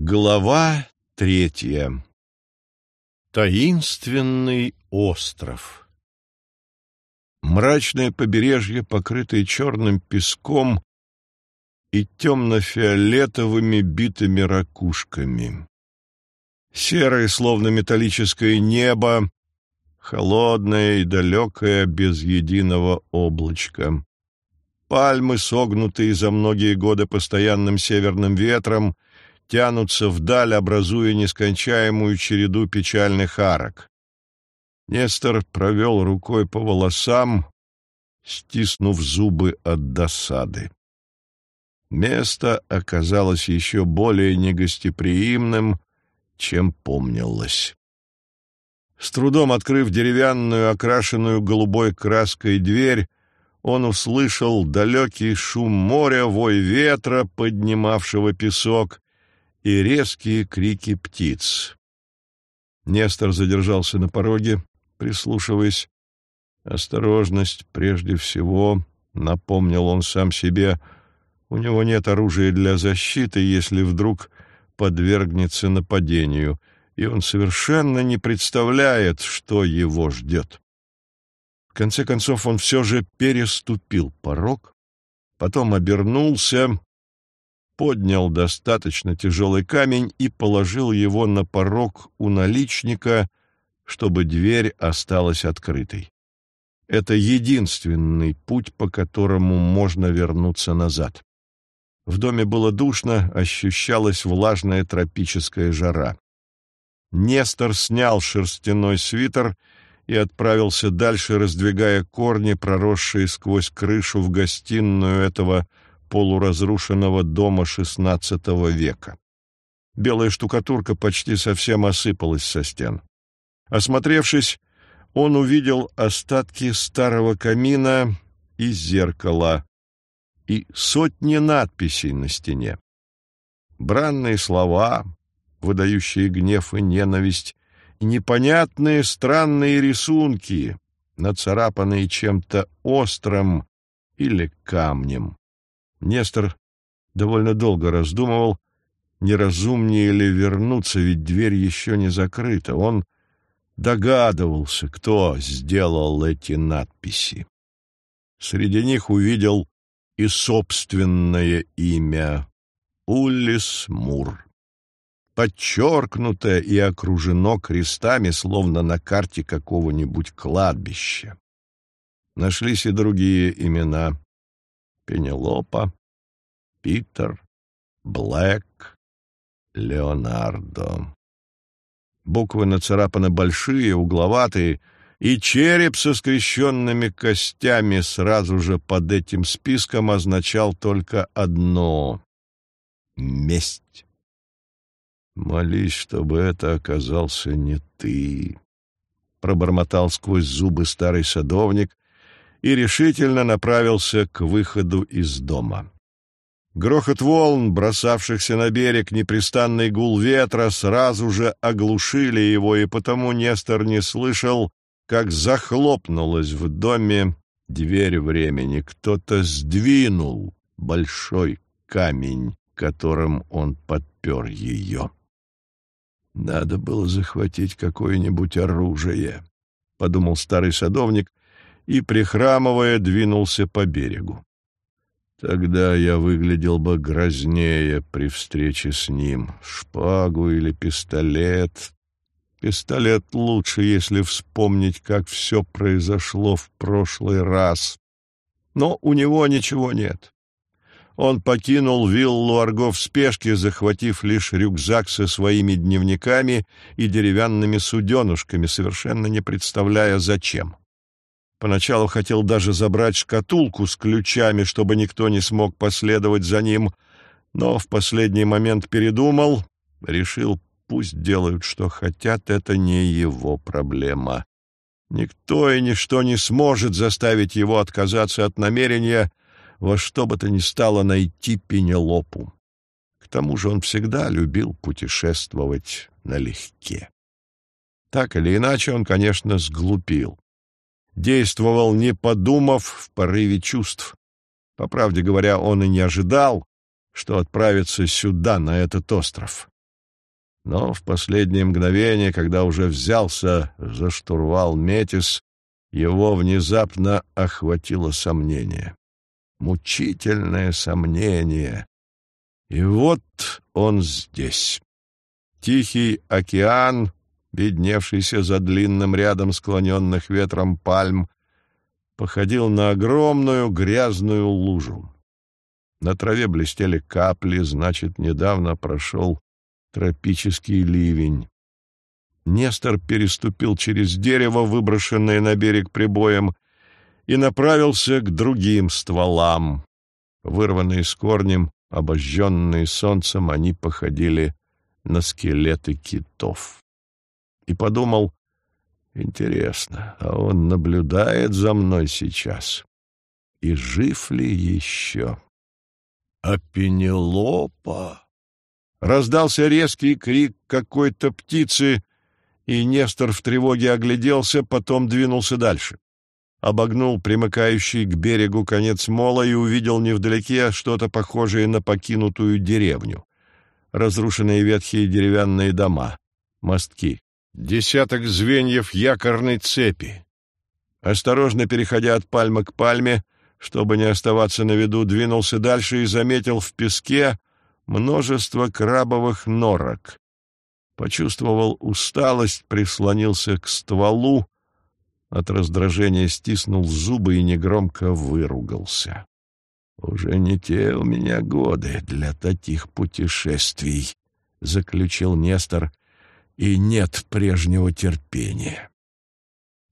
Глава третья. Таинственный остров. Мрачное побережье, покрытое черным песком и темно-фиолетовыми битыми ракушками. Серое, словно металлическое небо, холодное и далекое, без единого облачка. Пальмы, согнутые за многие годы постоянным северным ветром, — тянутся вдаль, образуя нескончаемую череду печальных арок. Нестор провел рукой по волосам, стиснув зубы от досады. Место оказалось еще более негостеприимным, чем помнилось. С трудом открыв деревянную, окрашенную голубой краской дверь, он услышал далекий шум моря, вой ветра, поднимавшего песок, и резкие крики птиц. Нестор задержался на пороге, прислушиваясь. «Осторожность прежде всего», — напомнил он сам себе, — «у него нет оружия для защиты, если вдруг подвергнется нападению, и он совершенно не представляет, что его ждет». В конце концов он все же переступил порог, потом обернулся поднял достаточно тяжелый камень и положил его на порог у наличника, чтобы дверь осталась открытой. Это единственный путь, по которому можно вернуться назад. В доме было душно, ощущалась влажная тропическая жара. Нестор снял шерстяной свитер и отправился дальше, раздвигая корни, проросшие сквозь крышу в гостиную этого полуразрушенного дома XVI века. Белая штукатурка почти совсем осыпалась со стен. Осмотревшись, он увидел остатки старого камина и зеркала, и сотни надписей на стене. Бранные слова, выдающие гнев и ненависть, и непонятные странные рисунки, нацарапанные чем-то острым или камнем. Нестор довольно долго раздумывал, неразумнее ли вернуться, ведь дверь еще не закрыта. Он догадывался, кто сделал эти надписи. Среди них увидел и собственное имя — Уллис Мур. Подчеркнутое и окружено крестами, словно на карте какого-нибудь кладбища. Нашлись и другие имена. Пенелопа, Питер, Блэк, Леонардо. Буквы нацарапаны большие, угловатые, и череп со скрещенными костями сразу же под этим списком означал только одно — месть. «Молись, чтобы это оказался не ты», — пробормотал сквозь зубы старый садовник, и решительно направился к выходу из дома. Грохот волн, бросавшихся на берег, непрестанный гул ветра сразу же оглушили его, и потому Нестор не слышал, как захлопнулась в доме дверь времени. Кто-то сдвинул большой камень, которым он подпер ее. «Надо было захватить какое-нибудь оружие», — подумал старый садовник, и, прихрамывая, двинулся по берегу. Тогда я выглядел бы грознее при встрече с ним. Шпагу или пистолет. Пистолет лучше, если вспомнить, как все произошло в прошлый раз. Но у него ничего нет. Он покинул виллу Арго в спешке, захватив лишь рюкзак со своими дневниками и деревянными суденушками, совершенно не представляя, зачем. Поначалу хотел даже забрать шкатулку с ключами, чтобы никто не смог последовать за ним, но в последний момент передумал, решил, пусть делают, что хотят, это не его проблема. Никто и ничто не сможет заставить его отказаться от намерения во что бы то ни стало найти Пенелопу. К тому же он всегда любил путешествовать налегке. Так или иначе, он, конечно, сглупил действовал, не подумав, в порыве чувств. По правде говоря, он и не ожидал, что отправится сюда, на этот остров. Но в последнее мгновение, когда уже взялся за штурвал Метис, его внезапно охватило сомнение. Мучительное сомнение. И вот он здесь. Тихий океан, видневшийся за длинным рядом склоненных ветром пальм, походил на огромную грязную лужу. На траве блестели капли, значит, недавно прошел тропический ливень. Нестор переступил через дерево, выброшенное на берег прибоем, и направился к другим стволам. Вырванные с корнем, обожженные солнцем, они походили на скелеты китов. И подумал, интересно, а он наблюдает за мной сейчас? И жив ли еще? А Пенелопа? Раздался резкий крик какой-то птицы, и Нестор в тревоге огляделся, потом двинулся дальше. Обогнул примыкающий к берегу конец мола и увидел невдалеке что-то похожее на покинутую деревню. Разрушенные ветхие деревянные дома, мостки, десяток звеньев якорной цепи. Осторожно переходя от пальмы к пальме, чтобы не оставаться на виду, двинулся дальше и заметил в песке множество крабовых норок. Почувствовал усталость, прислонился к стволу, от раздражения стиснул зубы и негромко выругался. «Уже не те у меня годы для таких путешествий», — заключил Нестор, — «и нет прежнего терпения».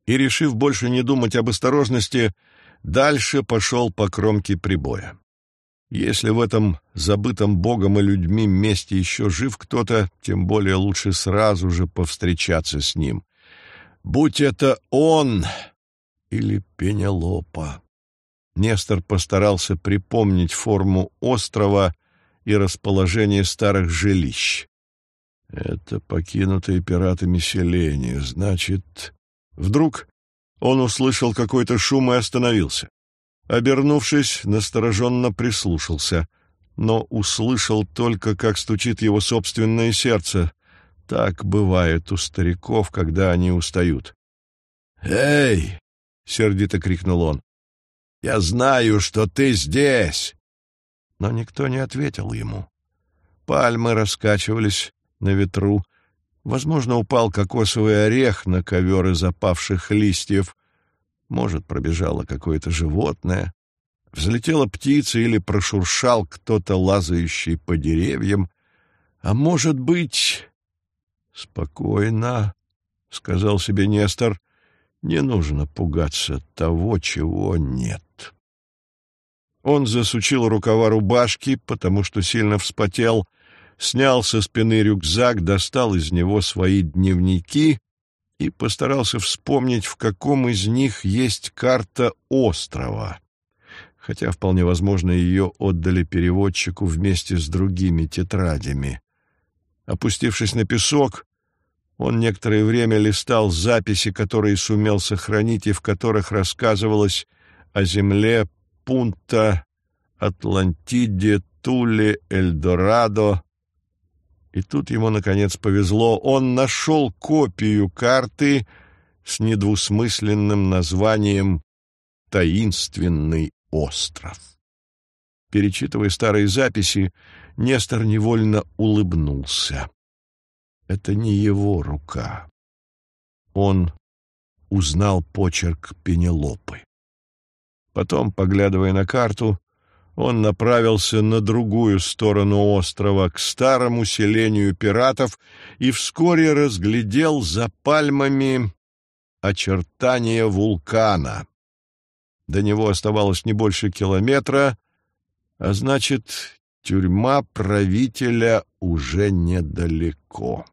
И, решив больше не думать об осторожности, дальше пошел по кромке прибоя. Если в этом забытом Богом и людьми месте еще жив кто-то, тем более лучше сразу же повстречаться с ним. Будь это он или Пенелопа. Нестор постарался припомнить форму острова и расположение старых жилищ. Это покинутые пиратами селения, значит... Вдруг он услышал какой-то шум и остановился. Обернувшись, настороженно прислушался, но услышал только, как стучит его собственное сердце. Так бывает у стариков, когда они устают. «Эй!» — сердито крикнул он. «Я знаю, что ты здесь!» Но никто не ответил ему. Пальмы раскачивались на ветру. Возможно, упал кокосовый орех на ковер из опавших листьев. Может, пробежало какое-то животное, взлетела птица или прошуршал кто-то, лазающий по деревьям. А может быть... «Спокойно», — сказал себе Нестор, — «не нужно пугаться того, чего нет». Он засучил рукава рубашки, потому что сильно вспотел, снял со спины рюкзак, достал из него свои дневники и постарался вспомнить, в каком из них есть карта острова, хотя вполне возможно ее отдали переводчику вместе с другими тетрадями. Опустившись на песок, он некоторое время листал записи, которые сумел сохранить и в которых рассказывалось о земле Пунта, Атлантиде, Туле, Эльдорадо, и тут ему, наконец, повезло. Он нашел копию карты с недвусмысленным названием «Таинственный остров». Перечитывая старые записи, Нестор невольно улыбнулся. Это не его рука. Он узнал почерк Пенелопы. Потом, поглядывая на карту, он направился на другую сторону острова, к старому селению пиратов, и вскоре разглядел за пальмами очертания вулкана. До него оставалось не больше километра, а значит, тюрьма правителя уже недалеко.